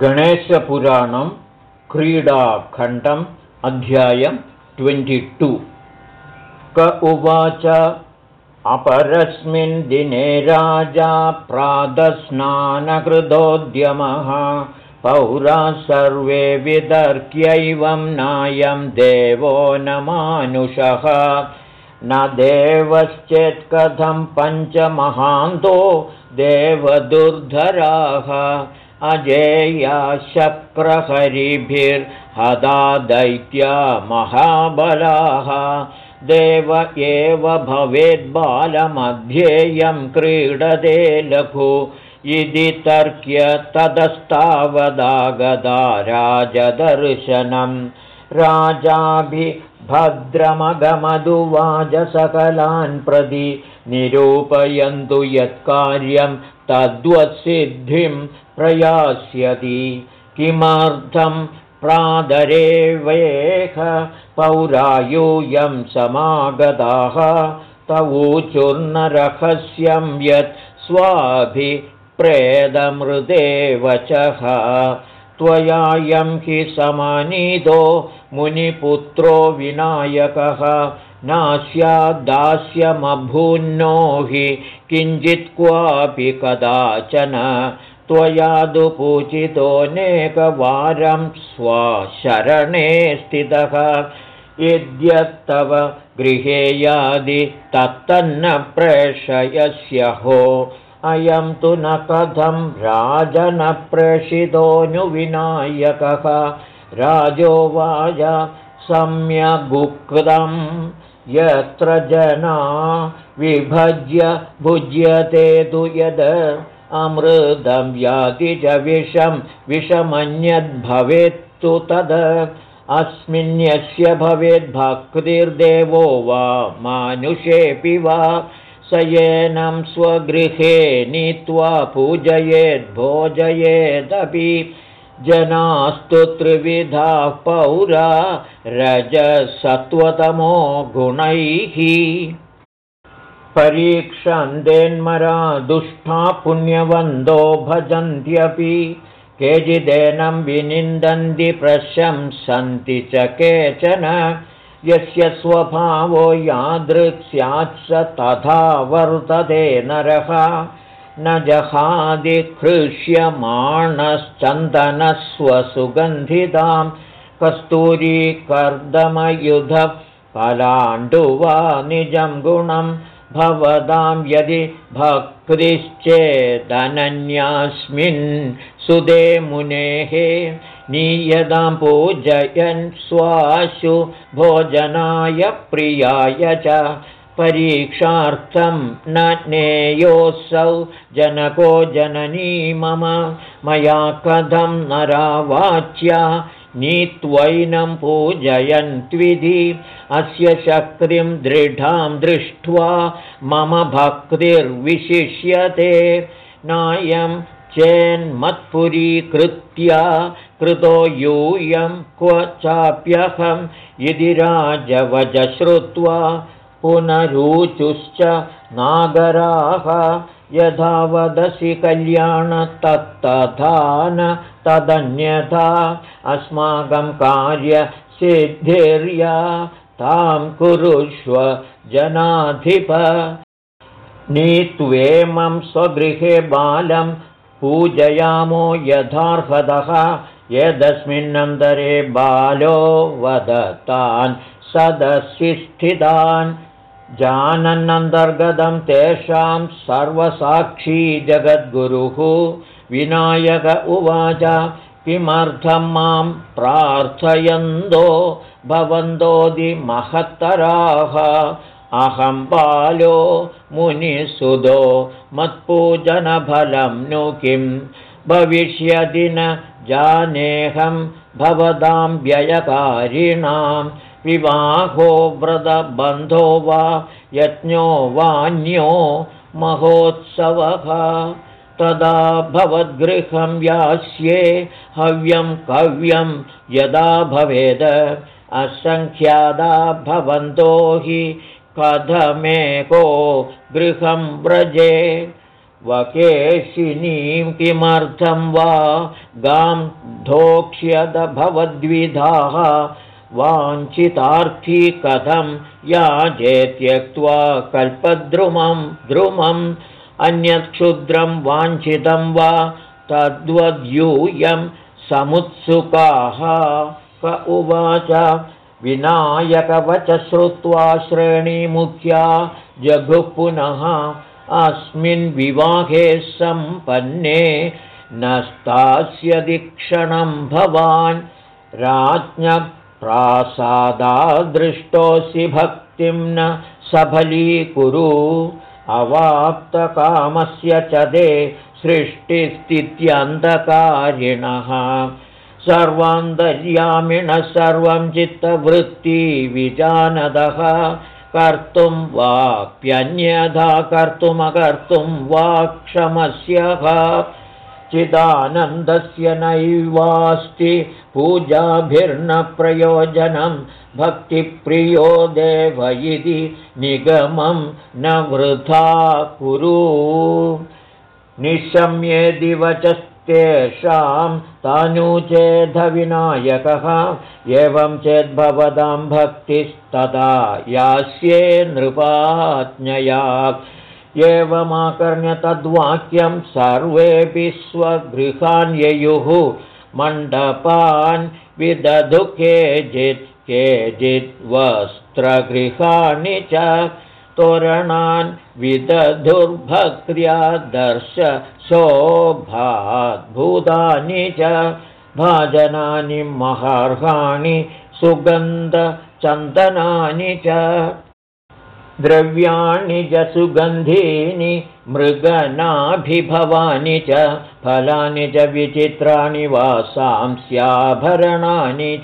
गणेशपुराणं क्रीडाखण्डम् अध्यायं ट्वेण्टिटु। क उवाच अपरस्मिन् दिने राजा प्रातस्नानकृतोद्यमः पौराः सर्वे वितर्क्यैवं नायं देवो न मानुषः। न देवश्चेत् कथं पञ्चमहान्तो देवदुर्धराः अजेया शक्रहरिभिर्हदा दैत्या महाबलाः देव एव भवेद्बालमध्येयं क्रीडते लघु। इति तर्क्य ततस्तावदागदा राजदर्शनं राजाभिभद्रमगमधुवाजसकलान् प्रति निरूपयन्तु यत्कार्यं तद्वत्सिद्धिं प्रयास्यति किमर्थं प्रादरेवेह पौरायूयं समागताः तवूचुर्नरहस्यं यत् स्वाभिप्रेदमृदे वचः त्वयायं हि समानीतो मुनिपुत्रो विनायकः। नास्याद्दास्यमभून्नो हि किञ्चित् क्वापि कदाचन त्वयादु पूजितोऽनेकवारं स्वशरणे स्थितः। यद्यत्तव गृहे यादि तत्तन्न प्रेषयस्य हो। अयं तु न कथं राजनप्रेषितोऽनुविनायकः राजोवाच सम्यगुक्तं यत्र जना विभज्य भुज्यते तु यद् अमृतं याति च विषं विषमन्यद्भवेत्तु तद्। अस्मिन्यस्य भवेद्भक्तिर्देवो वा मानुषेऽपि वा। स येनं स्वगृहे नीत्वा पूजयेद्भोजयेदपि जनास्तु त्रिविधाः पौरा रजसत्त्वतमो गुणैः परीक्षन्देन्मरा दुष्टा पुण्यवन्दो भजन्त्यपि केचिदेनं विनिन्दन्ति प्रशंसन्ति च केचन। यस्य स्वभावो यादृक्स्यात् स तथा वर्तते नरः। न जहादिहृष्यमाणश्चन्दनस्वसुगन्धितां कस्तूरीकर्दमयुधः पलाण्डुवा निजं गुणं भवदां यदि भक्तिश्चेदनन्यास्मिन् सुदे मुनेः नीयदां पूजयन् स्वाशु भोजनाय प्रियाय च परीक्षार्थं न नेयोऽसौ जनको जननी मम मया कथं नरावाच्या नीत्वैनं पूजयन्त्विधि। अस्य शक्तिं दृढां दृष्ट्वा मम भक्तिर्विशिष्यते। नायं चेन्मत्पुरीकृत्या कृतो यूयं क्व चाप्यहं। यदि राजवज श्रुत्वा पुनरूचुश्च नागराः यथा वदसि कल्याणतत्तथा न तदन्यथा अस्माकं कार्यसिद्धिर्या तां कुरुष्व जनाधिप। नीत्वेमं स्वगृहे बालं पूजयामो यथार्हतः यदस्मिन्नन्तरे बालो वदतान् सदसि स्थितान् जानन्नन्तर्गतं तेषां सर्वसाक्षी जगद्गुरुः विनायक उवाच किमर्थं मां प्रार्थयन्तो भवन्तोदिमहत्तराः अहं बालो मुनिसुदो मत्पूजनफलं नु किं? भविष्यदि न जानेऽहं भवतां व्ययकारिणां। विवाहो व्रतबन्धो वा यज्ञो वान्यो महोत्सवः तदा भवद्गृहं यास्ये हव्यं कव्यं यदा भवेद। असङ्ख्यादा भवन्तो हि कथमेको गृहं व्रजे। वकेशिनीं किमर्थं वा गां धोक्ष्यद भवद्विधाः। वाञ्छितार्थी कथं याजे त्यक्त्वा कल्पद्रुमं द्रुमम् अन्यत्क्षुद्रं वाञ्छितं वा तद्वद्यूयं समुत्सुकाः। क उवाच विनायकवच श्रुत्वा श्रेणीमुख्या जघुः पुनः अस्मिन् विवाहे सम्पन्ने न स्थास्यदिक्षणं भवान् राज्ञप्रासादादृष्टोऽसि भक्तिं न सफलीकुरु अवाप्तकामस्य च दे सृष्टिस्थित्यन्धकारिणः सर्वान्तर्यामिणः सर्वं चित्तवृत्तिविजानदः। कर्तुं वाप्यन्यथा कर्तुमकर्तुं वा क्षमस्यः चिदानन्दस्य नैवास्ति पूजाभिर्नप्रयोजनं भक्तिप्रियो देव इति निगमं न वृथा कुरु। निशम्ये दिवचस्तेषां तानुचेधविनायकः एवं चेद्भवतां भक्तिस्तदा यास्ये नृपाज्ञया एवमाकर्ण्य तद्वाक्यं सर्वेऽपि स्वगृहान् ययुः मण्डपान् विदधु केचित् केचिद्वस्त्रगृहाणि च तोरणान् विदधुर्भक्र्या दर्श शोभाद्भूतानि च भाजनानि महार्हाणि सुगन्धचन्दनानि च द्रव्याणि च सुगन्धीनि मृगनाभिभवानि च फलानि च विचित्राणि वासांस्याभरणानि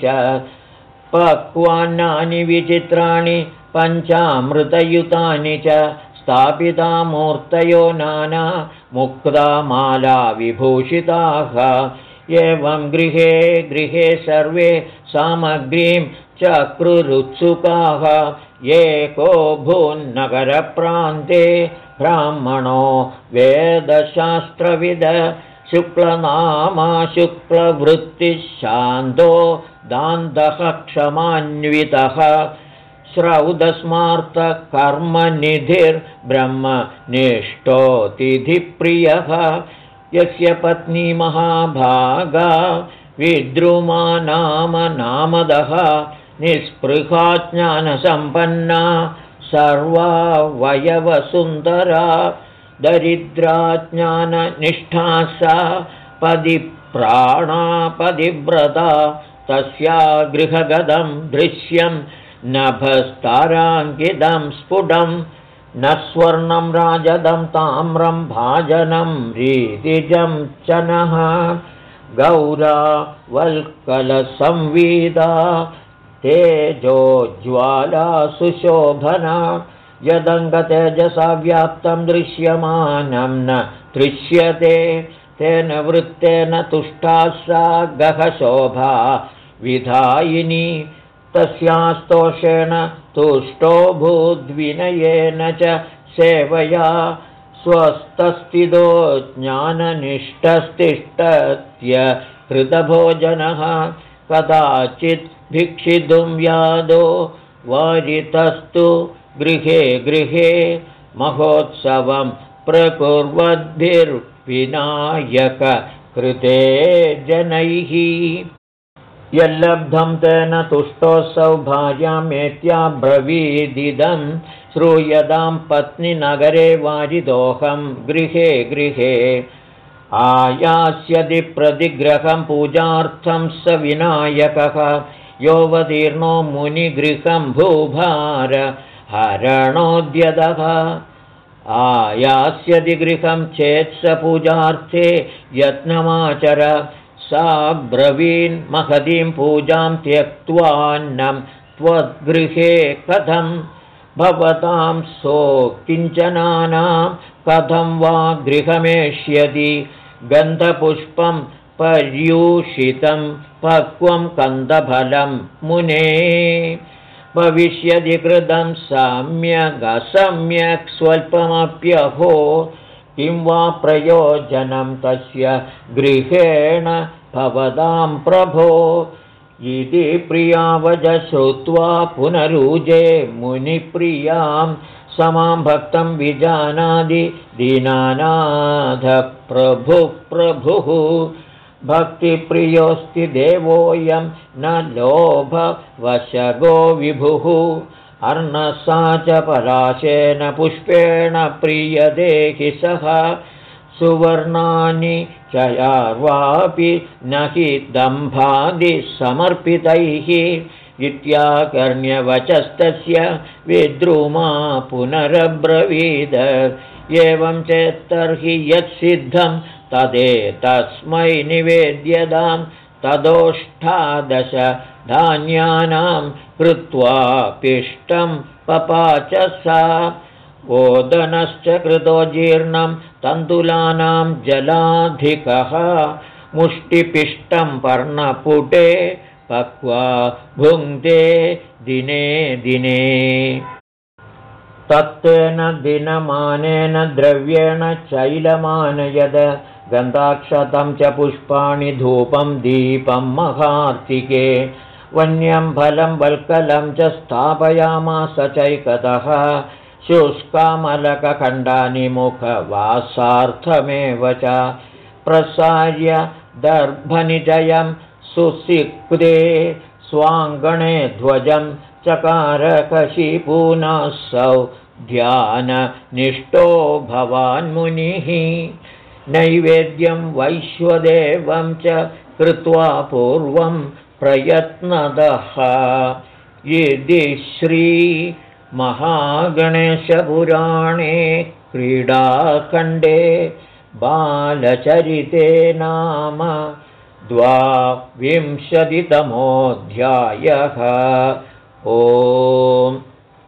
च पक्वान्नानि विचित्राणि पञ्चामृतयुतानि च स्थापितामूर्तयो नाना मुक्तामाला विभूषिताः। एवं गृहे गृहे सर्वे सामग्रीं चक्रुरुत्सुकाः। एको भून्नगरप्रान्ते ब्राह्मणो वेदशास्त्रविद शुक्लनामा शुक्लवृत्तिः शान्तो दान्तः क्षमान्वितः श्रौदस्मार्तकर्मनिधिर्ब्रह्मनिष्ठोऽतिथिप्रियः यस्य पत्नी महाभागा विद्रुमा निःस्पृहा ज्ञानसम्पन्ना सर्वावयवसुन्दरा दरिद्राज्ञाननिष्ठा सा पदिप्राणापदिव्रता तस्या गृहगदं दृश्यं नभस्ताराङ्कितं स्फुटं न स्वर्णं राजदं ताम्रं भाजनं रीतिजं च नः गौरा वल्कलसंवीदा तेजोज्ज्वाला सुशोभना यदङ्गतेजसा व्याप्तं दृश्यमानं न दृश्यते तेन वृत्तेन तुष्टा सा गहशोभा विधायिनी तस्यास्तोषेण तुष्टो भूद्विनयेन च सेवया स्वस्थस्थितो ज्ञाननिष्ठस्तिष्ठत्य कृतभोजनः कदाचित् भिक्षितुं व्यादो वारितस्तु गृहे गृहे महोत्सवं प्रकुर्वद्भिर्विनायककृते जनैः यल्लब्धं तेन तुष्टोऽसौ भार्यामेत्याब्रवीदिदं श्रूयतां पत्नीनगरे वारिदोहं गृहे गृहे। आयास्यदि प्रतिग्रहं पूजार्थं स विनायकः योऽवतीर्णो मुनिगृहं भूभार हरणोद्यतः। आयास्यदि गृहं चेत् स पूजार्थे यत्नमाचर सा महतीं पूजां त्वद्गृहे कथं भवतां सो किञ्चनानां कथं वा गृहमेष्यति गन्धपुष्पं पर्यूषितं पक्वं कन्दफलं मुने भविष्यति कृतं सम्यगसम्यक् स्वल्पमप्यहो किं वा प्रयोजनं तस्य गृहेण भवतां प्रभो इति प्रियावज श्रुत्वा पुनरुजे मुनिप्रियां समां भक्तं विजानादि दीनानाथप्रभुः प्रभुः भक्तिप्रियोऽस्ति देवोऽयं न लोभवशगो विभुः। अर्णसा च पलाशेन पुष्पेण प्रीयते हि सः सुवर्णानि चयार्वापि न हि दम्भादिसमर्पितैः इत्याकर्ण्यवचस्तस्य विद्रुमा पुनरब्रवीद। एवं चेत्तर्हि यत्सिद्धं तदेतस्मै निवेद्यतां तदोष्ठादश धान्यानां कृत्वा पिष्टं पपाच सा ओदनश्च कृतो जीर्णं तण्डुलानां जलाधिकः मुष्टिपिष्टं पर्णपुटे पक्वा भुङ्क्ते दिने दिने। तत्तेन दिनमानेन द्रव्येण चैलमानयद गन्धाक्षतं च पुष्पाणि धूपं दीपं महार्तिके। वन्यं फलं वल्कलं च स्थापयामास चैकतः शुष्कामलकखण्डानि मुखवासार्थमेव च प्रसार्य दर्भनिजयं सुसिक्ते स्वाङ्गणे ध्वजं चकारकशिपूनसौ ध्याननिष्ठो भवान्मुनिः नैवेद्यं वैश्वदेवं च कृत्वा पूर्वं प्रयत्नदः। यदि श्रीमहागणेशपुराणे क्रीडाखण्डे बालचरिते नाम द्वाविंशतितमोऽध्यायः। ओ